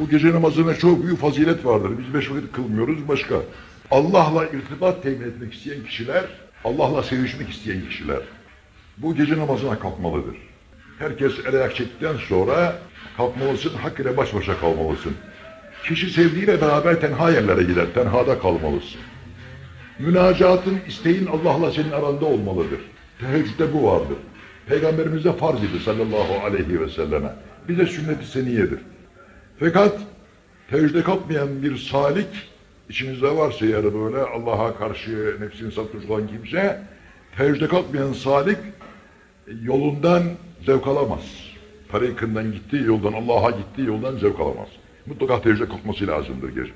Bu gece namazına çok büyük fazilet vardır. Biz beş vakit kılmıyoruz başka. Allah'la irtibat temin etmek isteyen kişiler, Allah'la sevişmek isteyen kişiler bu gece namazına kalkmalıdır. Herkes el ayak çektikten sonra kalkmalısın, hak ile baş başa kalmalısın. Kişi sevdiğiyle beraber tenha yerlere gider, tenhada kalmalısın. Münacatın, isteğin Allah'la senin aranda olmalıdır. Teheccüde bu vardır. Peygamberimize farz idi sallallahu aleyhi ve selleme. Bize sünnet-i seniyedir. Fakat teheccüde kalkmayan bir salik, içinizde varsa eğer böyle Allah'a karşı nefsini satmış olan kimse, teheccüde kalkmayan salik yolundan zevk alamaz. Tarikından gittiği yoldan, Allah'a gittiği yoldan zevk alamaz. Mutlaka teheccüde kalkması lazımdır gece.